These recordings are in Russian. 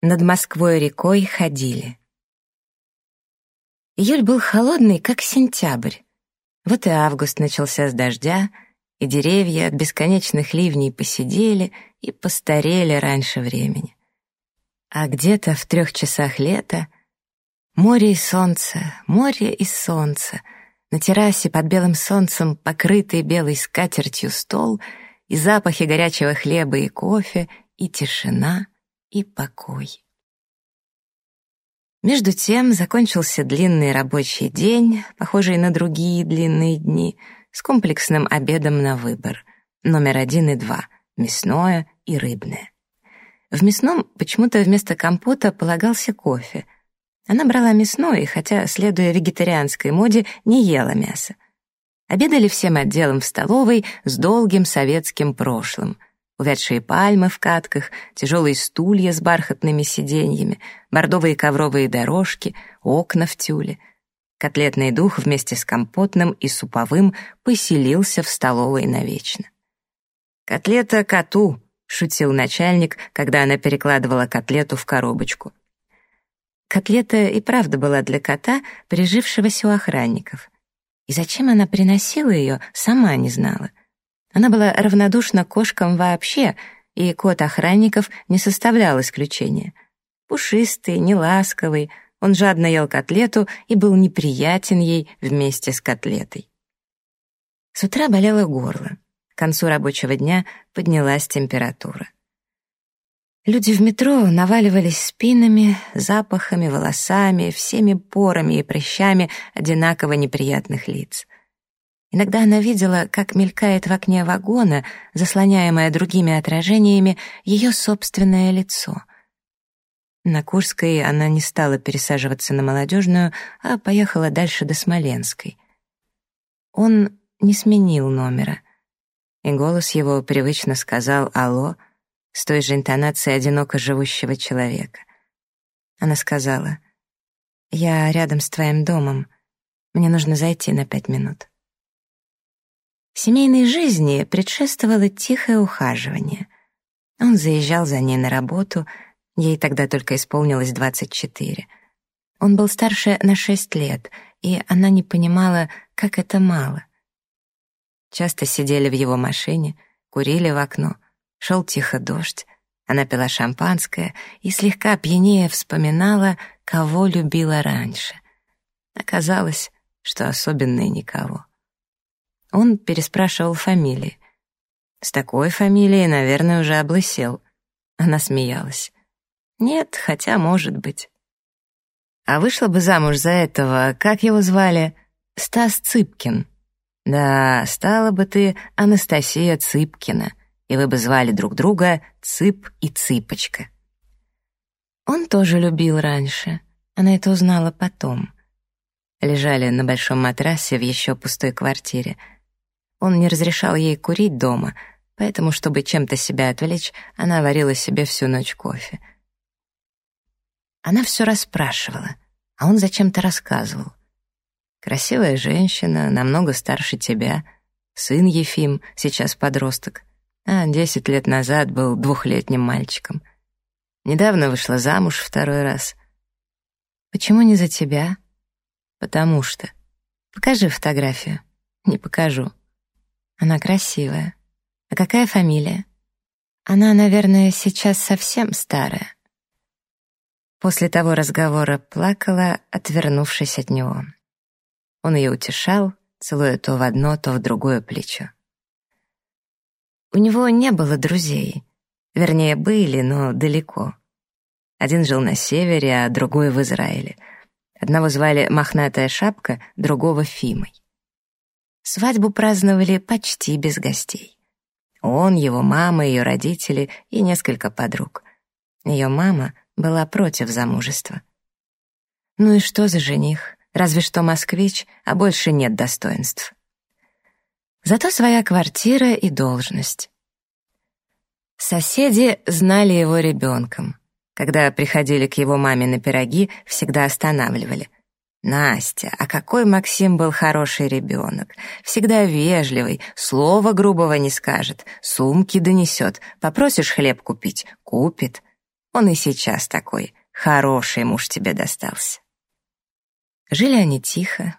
Над Москвой рекой ходили. Июль был холодный, как сентябрь. Вот и август начался с дождя, и деревья от бесконечных ливней посидели и постарели раньше времени. А где-то в трех часах лета море и солнце, море и солнце, на террасе под белым солнцем покрытый белой скатертью стол и запахи горячего хлеба и кофе, и тишина — и покой. Между тем закончился длинный рабочий день, похожий на другие длинные дни, с комплексным обедом на выбор. Номер один и два — мясное и рыбное. В мясном почему-то вместо компота полагался кофе. Она брала мясное, хотя, следуя вегетарианской моде, не ела мясо. Обедали всем отделом в столовой с долгим советским прошлым — увядшие пальмы в катках, тяжелые стулья с бархатными сиденьями, бордовые ковровые дорожки, окна в тюле. Котлетный дух вместе с компотным и суповым поселился в столовой навечно. «Котлета коту», — шутил начальник, когда она перекладывала котлету в коробочку. Котлета и правда была для кота, прижившегося у охранников. И зачем она приносила ее, сама не знала. Она была равнодушна кошкам вообще, и кот охранников не составлял исключения. Пушистый, неласковый, он жадно ел котлету и был неприятен ей вместе с котлетой. С утра болело горло. К концу рабочего дня поднялась температура. Люди в метро наваливались спинами, запахами, волосами, всеми порами и прыщами одинаково неприятных лиц — Иногда она видела, как мелькает в окне вагона, заслоняемое другими отражениями, ее собственное лицо. На Курской она не стала пересаживаться на молодежную, а поехала дальше до Смоленской. Он не сменил номера, и голос его привычно сказал «Алло» с той же интонацией одиноко живущего человека. Она сказала «Я рядом с твоим домом, мне нужно зайти на пять минут». Семейной жизни предшествовало тихое ухаживание. Он заезжал за ней на работу, ей тогда только исполнилось 24. Он был старше на 6 лет, и она не понимала, как это мало. Часто сидели в его машине, курили в окно, шел тихо дождь, она пила шампанское и слегка пьянее вспоминала, кого любила раньше. Оказалось, что особенно и никого. Он переспрашивал фамилии. С такой фамилией, наверное, уже облысел. Она смеялась. Нет, хотя, может быть. А вышла бы замуж за этого, как его звали? Стас Цыпкин. Да, стала бы ты Анастасия Цыпкина, и вы бы звали друг друга Цып и Цыпочка. Он тоже любил раньше. Она это узнала потом. Лежали на большом матрасе в еще пустой квартире — он не разрешал ей курить дома, поэтому, чтобы чем-то себя отвлечь, она варила себе всю ночь кофе. Она все расспрашивала, а он зачем-то рассказывал. Красивая женщина, намного старше тебя, сын Ефим, сейчас подросток, а десять лет назад был двухлетним мальчиком. Недавно вышла замуж второй раз. Почему не за тебя? Потому что. Покажи фотографию. Не покажу. Она красивая. А какая фамилия? Она, наверное, сейчас совсем старая. После того разговора плакала, отвернувшись от него. Он ее утешал, целуя то в одно, то в другое плечо. У него не было друзей. Вернее, были, но далеко. Один жил на севере, а другой в Израиле. Одного звали Мохнатая Шапка, другого — Фимой. Свадьбу праздновали почти без гостей. Он, его мама, ее родители и несколько подруг. Ее мама была против замужества. Ну и что за жених? Разве что москвич, а больше нет достоинств. Зато своя квартира и должность. Соседи знали его ребенком. Когда приходили к его маме на пироги, всегда останавливали. Настя, а какой Максим был хороший ребенок. Всегда вежливый, слова грубого не скажет, сумки донесет. Попросишь хлеб купить — купит. Он и сейчас такой. Хороший муж тебе достался. Жили они тихо.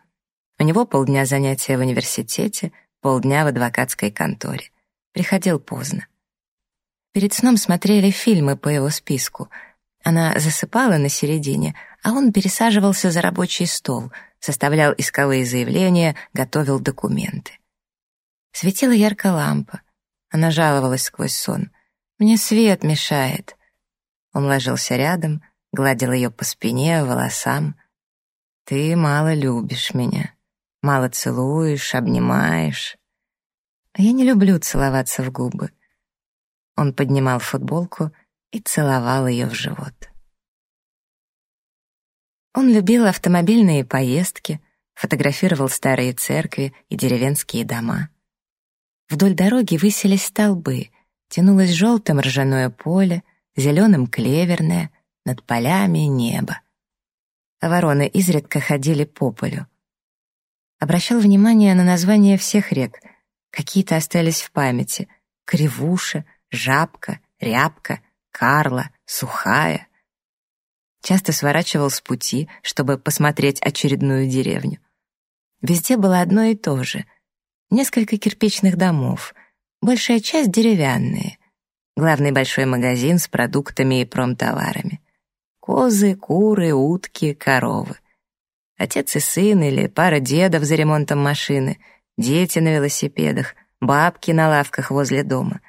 У него полдня занятия в университете, полдня в адвокатской конторе. Приходил поздно. Перед сном смотрели фильмы по его списку. Она засыпала на середине, а он пересаживался за рабочий стол, составлял исковые заявления, готовил документы. Светила яркая лампа. Она жаловалась сквозь сон. «Мне свет мешает». Он ложился рядом, гладил ее по спине, волосам. «Ты мало любишь меня, мало целуешь, обнимаешь». «Я не люблю целоваться в губы». Он поднимал футболку и целовал ее в живот. Он любил автомобильные поездки, фотографировал старые церкви и деревенские дома. Вдоль дороги высились столбы, тянулось желтым ржаное поле, зеленым клеверное, над полями небо. А вороны изредка ходили по полю. Обращал внимание на названия всех рек. Какие-то остались в памяти. Кривуша, Жабка, Рябка, Карла, Сухая. Часто сворачивал с пути, чтобы посмотреть очередную деревню. Везде было одно и то же — Несколько кирпичных домов, большая часть деревянные. Главный большой магазин с продуктами и промтоварами. Козы, куры, утки, коровы. Отец и сын или пара дедов за ремонтом машины, дети на велосипедах, бабки на лавках возле дома.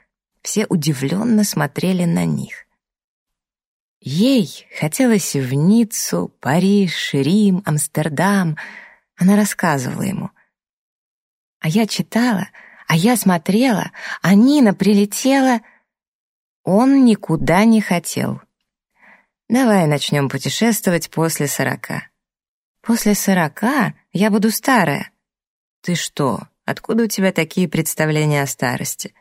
Все удивленно смотрели на них. Ей хотелось в Ниццу, Париж, Рим, Амстердам. Она рассказывала ему — а я читала, а я смотрела, а Нина прилетела. Он никуда не хотел. Давай начнем путешествовать после сорока. После сорока я буду старая. Ты что, откуда у тебя такие представления о старости?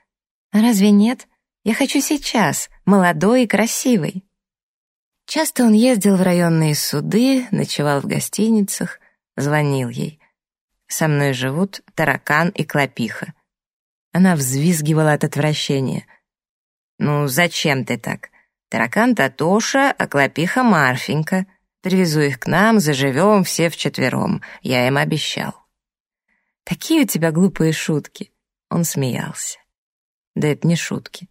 Разве нет? Я хочу сейчас, молодой и красивый. Часто он ездил в районные суды, ночевал в гостиницах, звонил ей. Со мной живут таракан и клопиха. Она взвизгивала от отвращения. «Ну, зачем ты так? Таракан Татоша, а клопиха Марфенька. Привезу их к нам, заживем все вчетвером. Я им обещал». «Какие у тебя глупые шутки!» Он смеялся. «Да это не шутки».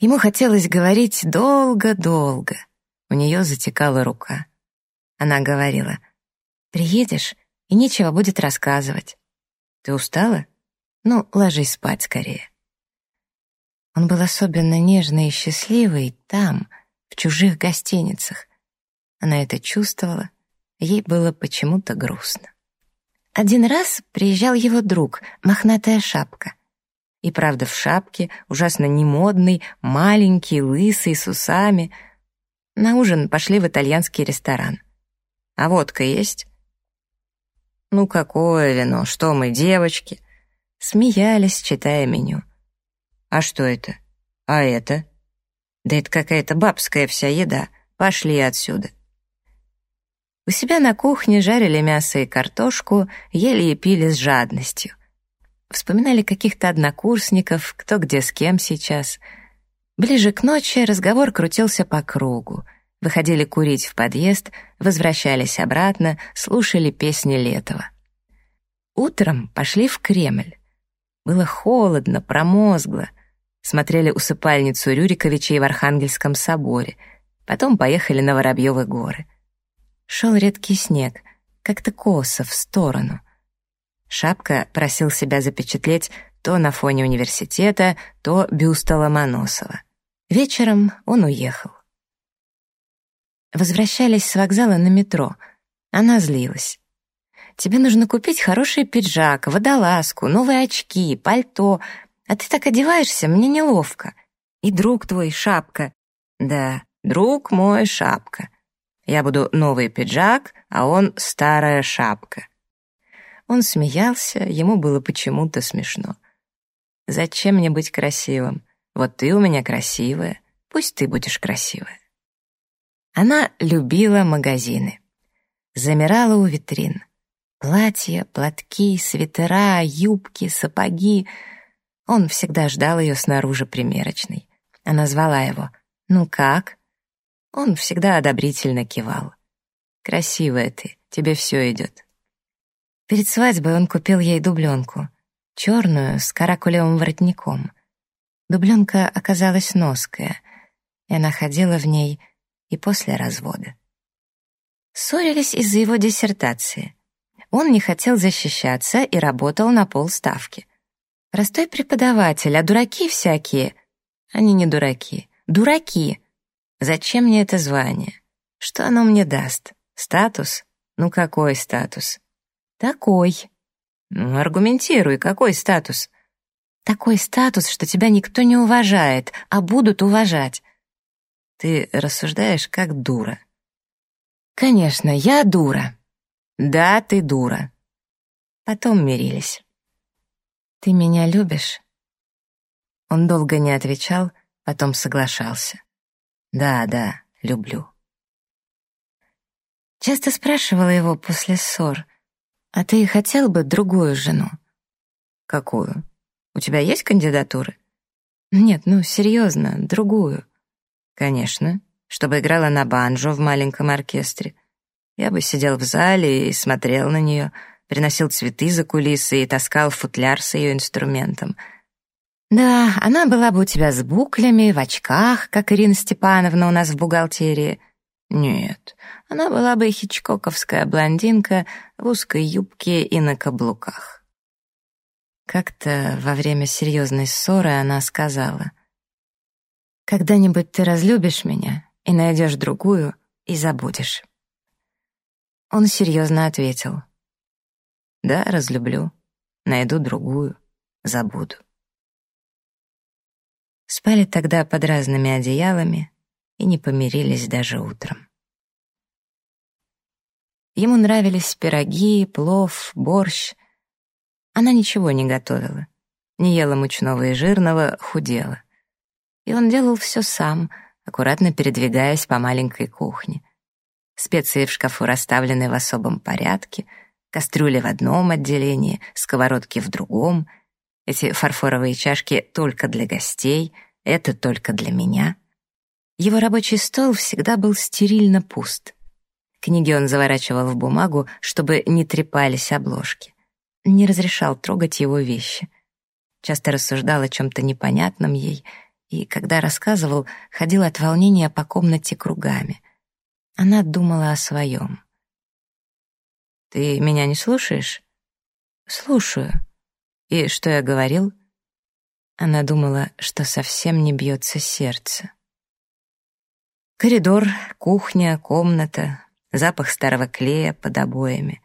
Ему хотелось говорить долго-долго. У нее затекала рука. Она говорила, «Приедешь, и нечего будет рассказывать. Ты устала? Ну, ложись спать скорее. Он был особенно нежный и счастливый там, в чужих гостиницах. Она это чувствовала, ей было почему-то грустно. Один раз приезжал его друг, мохнатая шапка. И правда в шапке, ужасно немодный, маленький, лысый, с усами. На ужин пошли в итальянский ресторан. «А водка есть?» «Ну какое вино? Что мы, девочки?» Смеялись, читая меню. «А что это? А это?» «Да это какая-то бабская вся еда. Пошли отсюда». У себя на кухне жарили мясо и картошку, ели и пили с жадностью. Вспоминали каких-то однокурсников, кто где с кем сейчас. Ближе к ночи разговор крутился по кругу — выходили курить в подъезд, возвращались обратно, слушали песни Летова. Утром пошли в Кремль. Было холодно, промозгло. Смотрели усыпальницу Рюриковичей в Архангельском соборе. Потом поехали на Воробьевы горы. Шел редкий снег, как-то косо, в сторону. Шапка просил себя запечатлеть то на фоне университета, то бюста Ломоносова. Вечером он уехал. Возвращались с вокзала на метро. Она злилась. «Тебе нужно купить хороший пиджак, водолазку, новые очки, пальто. А ты так одеваешься, мне неловко. И друг твой, шапка». «Да, друг мой, шапка. Я буду новый пиджак, а он старая шапка». Он смеялся, ему было почему-то смешно. «Зачем мне быть красивым? Вот ты у меня красивая, пусть ты будешь красивая». Она любила магазины. Замирала у витрин. Платья, платки, свитера, юбки, сапоги. Он всегда ждал ее снаружи примерочной. Она звала его «Ну как?» Он всегда одобрительно кивал. «Красивая ты, тебе все идет». Перед свадьбой он купил ей дубленку, черную, с каракулевым воротником. Дубленка оказалась ноская, и она ходила в ней и после развода. Ссорились из-за его диссертации. Он не хотел защищаться и работал на полставки. Простой преподаватель, а дураки всякие. Они не дураки. Дураки. Зачем мне это звание? Что оно мне даст? Статус? Ну какой статус? Такой. Ну, аргументируй, какой статус? Такой статус, что тебя никто не уважает, а будут уважать. Ты рассуждаешь как дура. Конечно, я дура. Да, ты дура. Потом мирились. Ты меня любишь? Он долго не отвечал, потом соглашался. Да, да, люблю. Часто спрашивала его после ссор, а ты хотел бы другую жену? Какую? У тебя есть кандидатуры? Нет, ну, серьезно, другую. Конечно, чтобы играла на банджо в маленьком оркестре. Я бы сидел в зале и смотрел на нее, приносил цветы за кулисы и таскал футляр с ее инструментом. Да, она была бы у тебя с буклями, в очках, как Ирина Степановна у нас в бухгалтерии. Нет, она была бы хичкоковская блондинка в узкой юбке и на каблуках. Как-то во время серьезной ссоры она сказала, «Когда-нибудь ты разлюбишь меня и найдешь другую и забудешь». Он серьезно ответил, «Да, разлюблю, найду другую, забуду». Спали тогда под разными одеялами и не помирились даже утром. Ему нравились пироги, плов, борщ. Она ничего не готовила. Не ела мучного и жирного, худела. И он делал все сам, аккуратно передвигаясь по маленькой кухне. Специи в шкафу расставлены в особом порядке, кастрюли в одном отделении, сковородки в другом. Эти фарфоровые чашки только для гостей, это только для меня. Его рабочий стол всегда был стерильно пуст. Книги он заворачивал в бумагу, чтобы не трепались обложки. Не разрешал трогать его вещи. Часто рассуждал о чем-то непонятном ей, и, когда рассказывал, ходил от волнения по комнате кругами. Она думала о своем. «Ты меня не слушаешь?» «Слушаю». «И что я говорил?» Она думала, что совсем не бьется сердце. Коридор, кухня, комната, запах старого клея под обоями,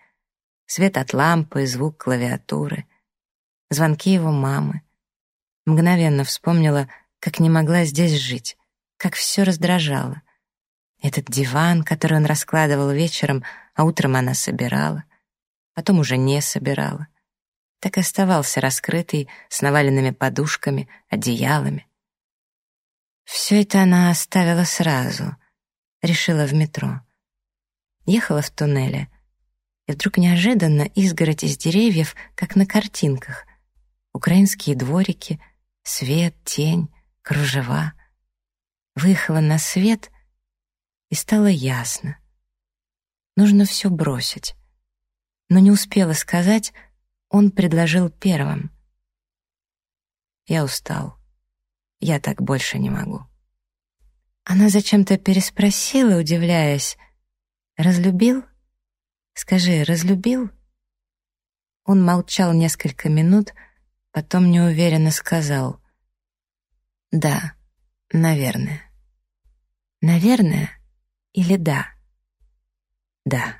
свет от лампы, звук клавиатуры, звонки его мамы. Мгновенно вспомнила, как не могла здесь жить, как все раздражало. Этот диван, который он раскладывал вечером, а утром она собирала, потом уже не собирала. Так и оставался раскрытый, с наваленными подушками, одеялами. Все это она оставила сразу, решила в метро — ехала в туннеле, и вдруг неожиданно изгородь из деревьев, как на картинках. Украинские дворики, свет, тень, кружева. Выехала на свет, и стало ясно. Нужно все бросить. Но не успела сказать, он предложил первым. Я устал. Я так больше не могу. Она зачем-то переспросила, удивляясь, «Разлюбил? Скажи, разлюбил?» Он молчал несколько минут, потом неуверенно сказал «Да, наверное». «Наверное» или «да»? «Да».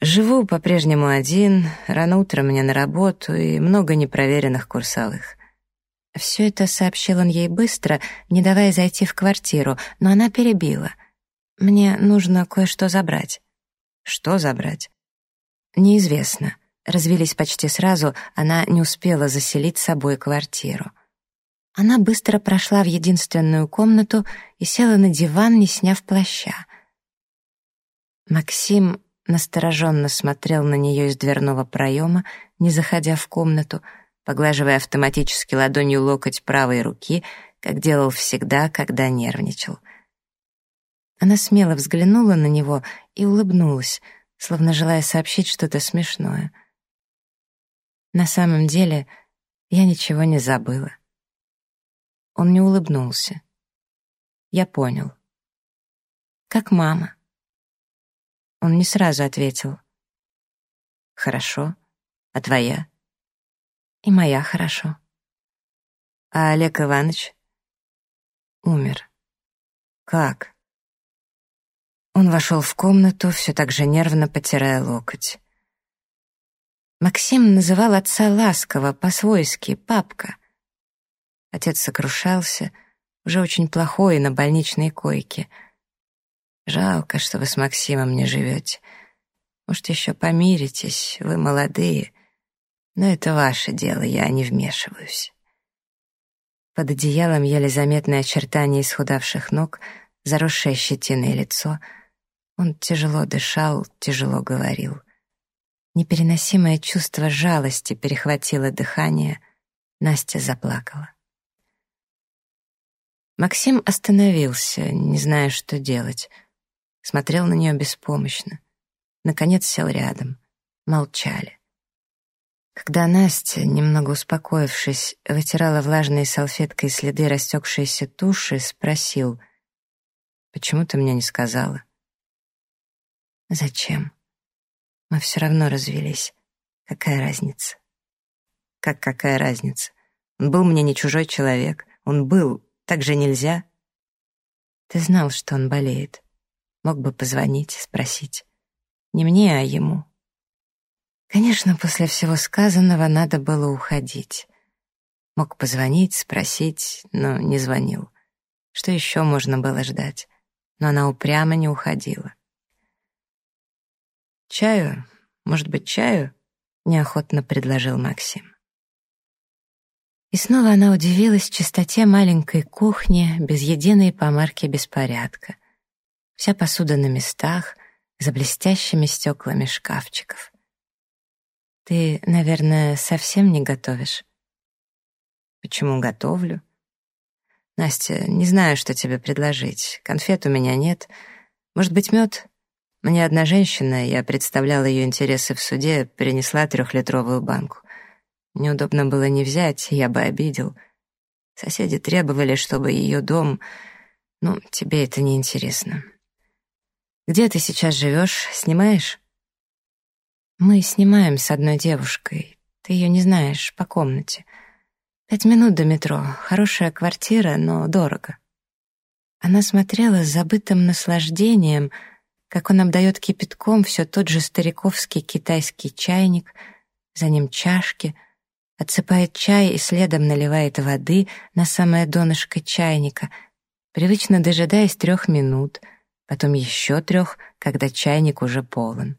Живу по-прежнему один, рано утром мне на работу и много непроверенных курсовых. Все это сообщил он ей быстро, не давая зайти в квартиру, но она перебила. Мне нужно кое-что забрать. Что забрать? Неизвестно. Развелись почти сразу, она не успела заселить с собой квартиру. Она быстро прошла в единственную комнату и села на диван, не сняв плаща. Максим настороженно смотрел на нее из дверного проема, не заходя в комнату, поглаживая автоматически ладонью локоть правой руки как делал всегда, когда нервничал. Она смело взглянула на него и улыбнулась, словно желая сообщить что-то смешное. На самом деле я ничего не забыла. Он не улыбнулся. Я понял. Как мама. Он не сразу ответил. Хорошо. А твоя? И моя хорошо. А Олег Иванович? Умер. Как? Он вошел в комнату, все так же нервно потирая локоть. Максим называл отца ласково, по-свойски, папка. Отец сокрушался, уже очень плохой на больничной койке. Жалко, что вы с Максимом не живете. Может, еще помиритесь, вы молодые. Но это ваше дело, я не вмешиваюсь. Под одеялом еле заметные очертания исхудавших ног, заросшее щетиной лицо. Он тяжело дышал, тяжело говорил. Непереносимое чувство жалости перехватило дыхание. Настя заплакала. Максим остановился, не зная, что делать. Смотрел на нее беспомощно. Наконец сел рядом. Молчали. Когда Настя, немного успокоившись, вытирала влажной салфеткой следы растекшейся туши, спросил, «Почему ты мне не сказала?» «Зачем? Мы все равно развелись. Какая разница?» «Как какая разница? Он был мне не чужой человек. Он был, так же нельзя. Ты знал, что он болеет. Мог бы позвонить, спросить. Не мне, а ему. Конечно, после всего сказанного надо было уходить. Мог позвонить, спросить, но не звонил. Что еще можно было ждать? Но она упрямо не уходила. «Чаю? Может быть, чаю?» — неохотно предложил Максим. И снова она удивилась чистоте маленькой кухни, без единой помарки беспорядка. Вся посуда на местах, за блестящими стеклами шкафчиков. «Ты, наверное, совсем не готовишь?» «Почему готовлю?» «Настя, не знаю, что тебе предложить. Конфет у меня нет. Может быть, мед?» Мне одна женщина, я представляла ее интересы в суде, принесла трехлитровую банку. Неудобно было не взять, я бы обидел. Соседи требовали, чтобы ее дом... Ну, тебе это не интересно. Где ты сейчас живешь? Снимаешь? Мы снимаем с одной девушкой. Ты ее не знаешь, по комнате. Пять минут до метро. Хорошая квартира, но дорого. Она смотрела с забытым наслаждением, как он обдает кипятком все тот же стариковский китайский чайник, за ним чашки — отсыпает чай и следом наливает воды на самое донышко чайника, привычно дожидаясь трех минут, потом еще трех, когда чайник уже полон.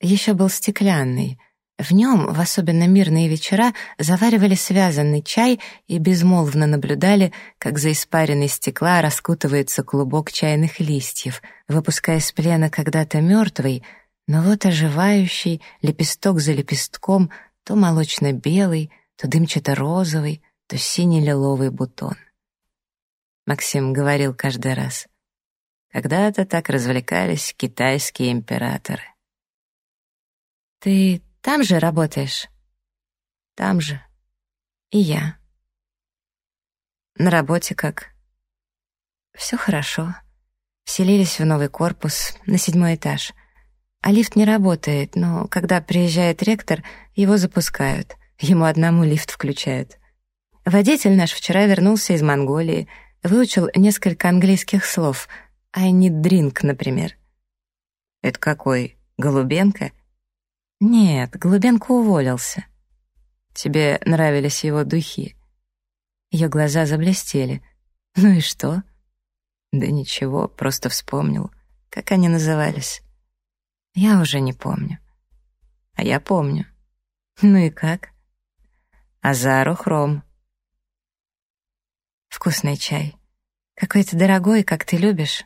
Еще был стеклянный. В нем, в особенно мирные вечера, заваривали связанный чай и безмолвно наблюдали, как за испаренной стекла раскутывается клубок чайных листьев, выпуская из плена когда-то мертвый, но вот оживающий, лепесток за лепестком — то молочно-белый, то дымчато-розовый, то синий-лиловый бутон. Максим говорил каждый раз. Когда-то так развлекались китайские императоры. «Ты там же работаешь?» «Там же. И я». «На работе как?» «Все хорошо. Вселились в новый корпус, на седьмой этаж». А лифт не работает, но когда приезжает ректор, его запускают. Ему одному лифт включают. Водитель наш вчера вернулся из Монголии, выучил несколько английских слов. «I need drink», например. «Это какой? Голубенко?» «Нет, Голубенко уволился». «Тебе нравились его духи?» Ее глаза заблестели. «Ну и что?» «Да ничего, просто вспомнил. Как они назывались?» Я уже не помню. А я помню. Ну и как? Азару хром. Вкусный чай. Какой-то дорогой, как ты любишь.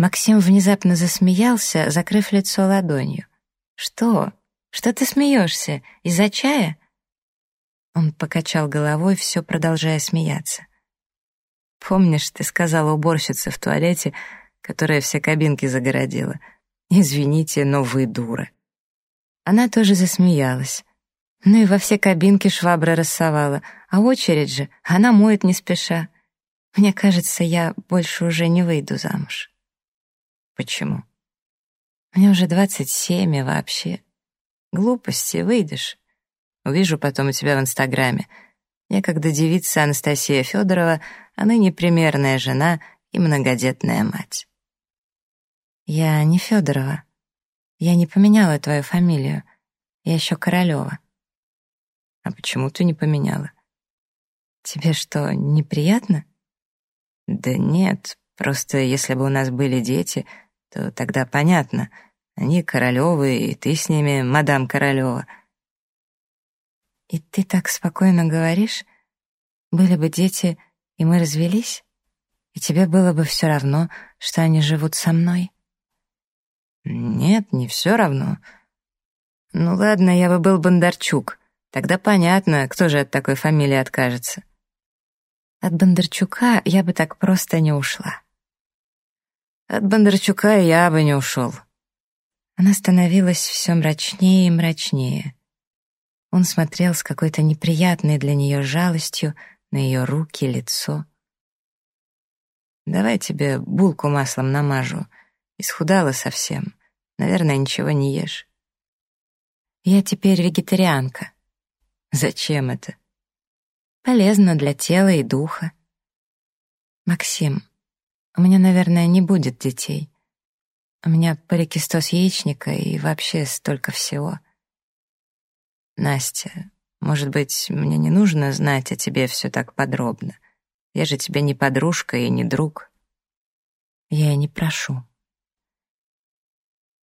Максим внезапно засмеялся, закрыв лицо ладонью. «Что? Что ты смеешься? Из-за чая?» Он покачал головой, все продолжая смеяться. «Помнишь, ты сказала уборщице в туалете, которая все кабинки загородила? Извините, но вы дура». Она тоже засмеялась. Ну и во все кабинки швабра рассовала, а очередь же, она моет не спеша. Мне кажется, я больше уже не выйду замуж. Почему? Мне уже двадцать семь, и вообще. Глупости, выйдешь. Увижу потом у тебя в Инстаграме. Некогда девица Анастасия Федорова, а ныне примерная жена и многодетная мать. Я не Федорова. Я не поменяла твою фамилию. Я еще Королева. А почему ты не поменяла? Тебе что, неприятно? Да нет, просто если бы у нас были дети, то тогда понятно. Они Королевы, и ты с ними, мадам Королева. И ты так спокойно говоришь? Были бы дети, и мы развелись? И тебе было бы все равно, что они живут со мной? Нет, не все равно. Ну ладно, я бы был Бондарчук. Тогда понятно, кто же от такой фамилии откажется. От Бондарчука я бы так просто не ушла. От Бондарчука я бы не ушел. Она становилась все мрачнее и мрачнее. Он смотрел с какой-то неприятной для нее жалостью на ее руки, лицо. «Давай тебе булку маслом намажу. Исхудала совсем. Наверное, ничего не ешь». «Я теперь вегетарианка», Зачем это? Полезно для тела и духа. Максим, у меня, наверное, не будет детей. У меня поликистоз яичника и вообще столько всего. Настя, может быть, мне не нужно знать о тебе все так подробно. Я же тебе не подружка и не друг. Я и не прошу.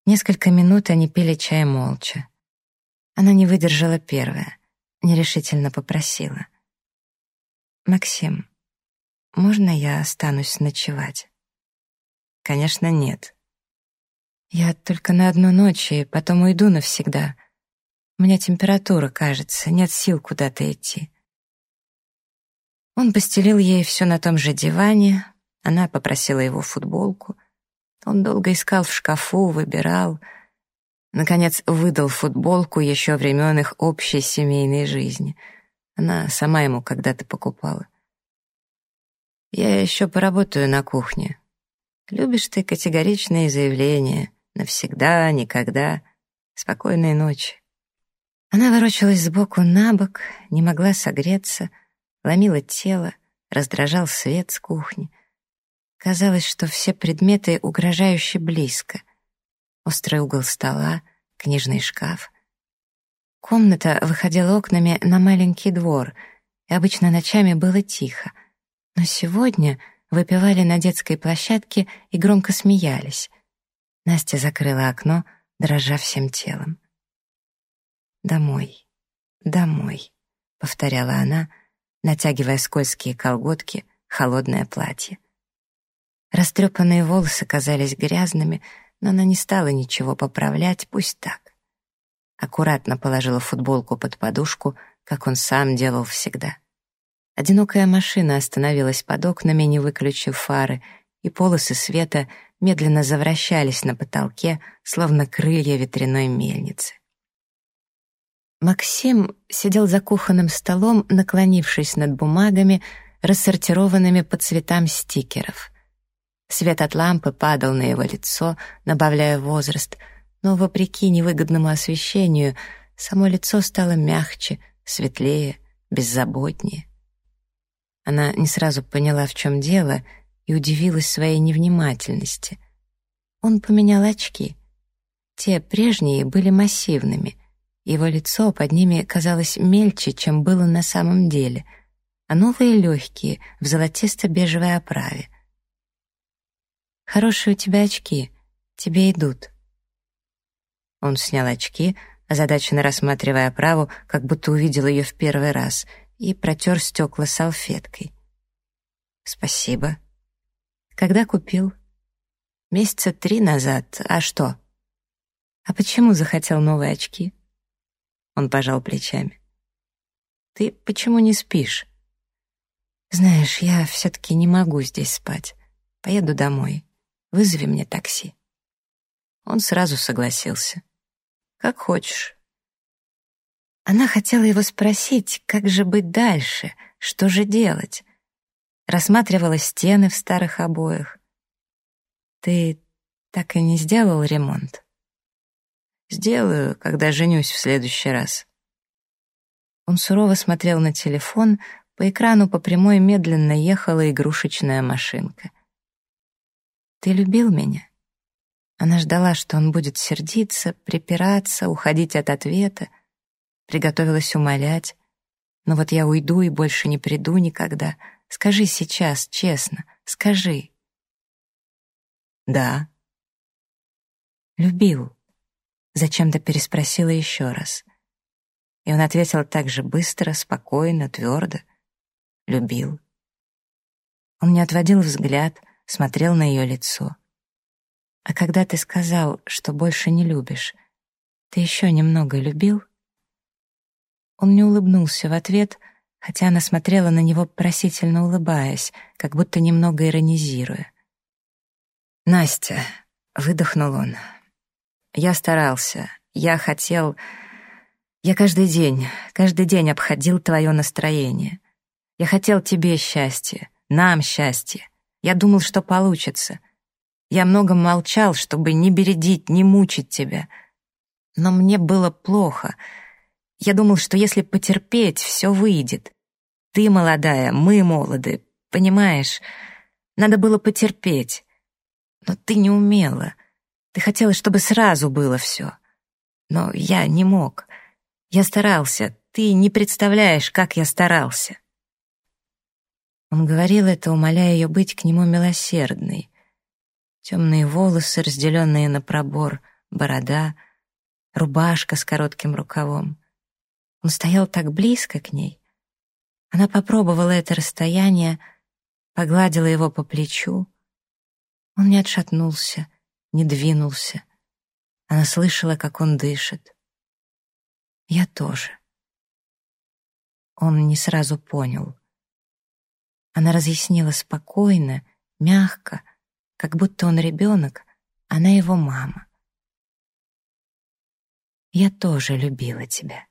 Несколько минут они пили чай молча. Она не выдержала первая нерешительно попросила. «Максим, можно я останусь ночевать?» «Конечно, нет». «Я только на одну ночь, и потом уйду навсегда. У меня температура, кажется, нет сил куда-то идти». Он постелил ей все на том же диване, она попросила его футболку. Он долго искал в шкафу, выбирал — Наконец, выдал футболку еще времен их общей семейной жизни. Она сама ему когда-то покупала. «Я еще поработаю на кухне. Любишь ты категоричные заявления. Навсегда, никогда. Спокойной ночи». Она ворочалась сбоку на бок, не могла согреться, ломила тело, раздражал свет с кухни. Казалось, что все предметы угрожающе близко острый угол стола, книжный шкаф. Комната выходила окнами на маленький двор, и обычно ночами было тихо. Но сегодня выпивали на детской площадке и громко смеялись. Настя закрыла окно, дрожа всем телом. «Домой, домой», — повторяла она, натягивая скользкие колготки, холодное платье. Растрепанные волосы казались грязными, но она не стала ничего поправлять, пусть так. Аккуратно положила футболку под подушку, как он сам делал всегда. Одинокая машина остановилась под окнами, не выключив фары, и полосы света медленно завращались на потолке, словно крылья ветряной мельницы. Максим сидел за кухонным столом, наклонившись над бумагами, рассортированными по цветам стикеров — Свет от лампы падал на его лицо, набавляя возраст, но, вопреки невыгодному освещению, само лицо стало мягче, светлее, беззаботнее. Она не сразу поняла, в чем дело, и удивилась своей невнимательности. Он поменял очки. Те прежние были массивными. Его лицо под ними казалось мельче, чем было на самом деле, а новые легкие, в золотисто-бежевой оправе — Хорошие у тебя очки. Тебе идут». Он снял очки, озадаченно рассматривая оправу, как будто увидел ее в первый раз, и протер стекла салфеткой. «Спасибо. Когда купил?» «Месяца три назад. А что?» «А почему захотел новые очки?» Он пожал плечами. Ты почему не спишь?» «Знаешь, я все-таки не могу здесь спать. Поеду домой. Вызови мне такси». Он сразу согласился. «Как хочешь». Она хотела его спросить, как же быть дальше, что же делать. Рассматривала стены в старых обоях. «Ты так и не сделал ремонт?» «Сделаю, когда женюсь в следующий раз». Он сурово смотрел на телефон, по экрану по прямой медленно ехала игрушечная машинка. «Ты любил меня?» Она ждала, что он будет сердиться, припираться, уходить от ответа. Приготовилась умолять. «Но вот я уйду и больше не приду никогда. Скажи сейчас, честно, скажи». «Да». «Любил?» Зачем-то переспросила еще раз. И он ответил так же быстро, спокойно, твердо. «Любил». Он не отводил взгляд, смотрел на ее лицо. А когда ты сказал, что больше не любишь, ты еще немного любил? Он не улыбнулся в ответ, хотя она смотрела на него просительно улыбаясь, как будто немного иронизируя. «Настя», — выдохнул он, — «я старался, я хотел...» Я каждый день, каждый день обходил твое настроение. Я хотел тебе счастья, нам счастья. Я думал, что получится. Я много молчал, чтобы не бередить, не мучить тебя. Но мне было плохо. Я думал, что если потерпеть, все выйдет. Ты молодая, мы молоды, понимаешь? Надо было потерпеть. Но ты не умела. Ты хотела, чтобы сразу было все. Но я не мог. Я старался. Ты не представляешь, как я старался. Он говорил это, умоляя ее быть к нему милосердной. Темные волосы, разделенные на пробор, борода, рубашка с коротким рукавом. Он стоял так близко к ней. Она попробовала это расстояние, погладила его по плечу. Он не отшатнулся, не двинулся. Она слышала, как он дышит. Я тоже. Он не сразу понял. Она разъяснила спокойно, мягко, как будто он ребенок, она его мама. Я тоже любила тебя.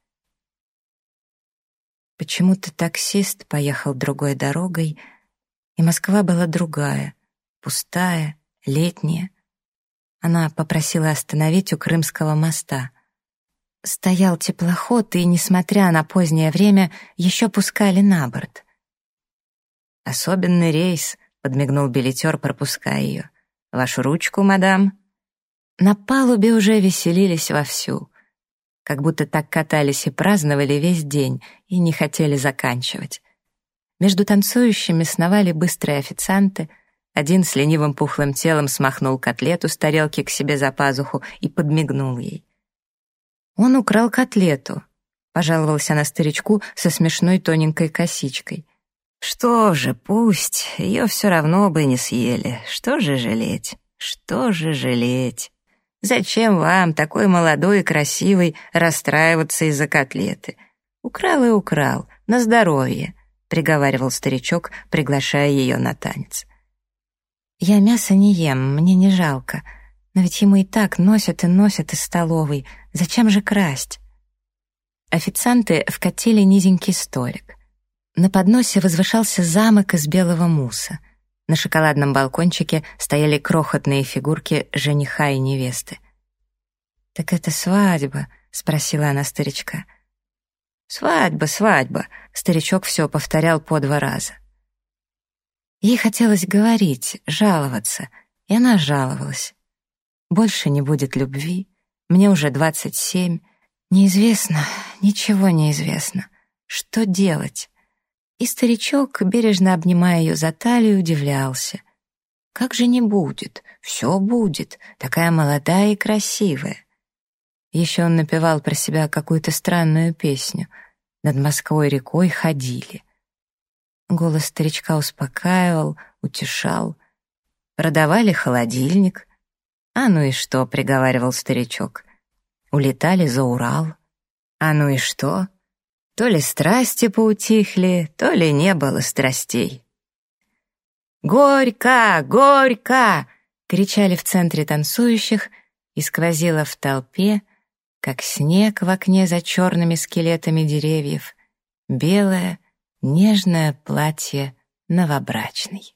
Почему-то таксист поехал другой дорогой, и Москва была другая, пустая, летняя. Она попросила остановить у Крымского моста. Стоял теплоход, и, несмотря на позднее время, еще пускали на борт. «Особенный рейс», — подмигнул билетер, пропуская ее. «Вашу ручку, мадам». На палубе уже веселились вовсю. Как будто так катались и праздновали весь день, и не хотели заканчивать. Между танцующими сновали быстрые официанты. Один с ленивым пухлым телом смахнул котлету с тарелки к себе за пазуху и подмигнул ей. «Он украл котлету», — пожаловался она старичку со смешной тоненькой косичкой — что же, пусть, ее все равно бы не съели. Что же жалеть? Что же жалеть? Зачем вам, такой молодой и красивый, расстраиваться из-за котлеты? Украл и украл, на здоровье, приговаривал старичок, приглашая ее на танец. Я мясо не ем, мне не жалко. Но ведь ему и так носят и носят из столовой. Зачем же красть? Официанты вкатили низенький столик. На подносе возвышался замок из белого муса. На шоколадном балкончике стояли крохотные фигурки жениха и невесты. «Так это свадьба?» — спросила она старичка. «Свадьба, свадьба!» — старичок все повторял по два раза. Ей хотелось говорить, жаловаться, и она жаловалась. «Больше не будет любви, мне уже двадцать семь, неизвестно, ничего неизвестно. Что делать?» И старичок, бережно обнимая ее за талию, удивлялся. «Как же не будет? Все будет. Такая молодая и красивая». Еще он напевал про себя какую-то странную песню. Над Москвой рекой ходили. Голос старичка успокаивал, утешал. Продавали холодильник. «А ну и что?» — приговаривал старичок. «Улетали за Урал. А ну и что?» То ли страсти поутихли, то ли не было страстей. «Горько! Горько!» — кричали в центре танцующих и сквозило в толпе, как снег в окне за черными скелетами деревьев, белое, нежное платье новобрачной.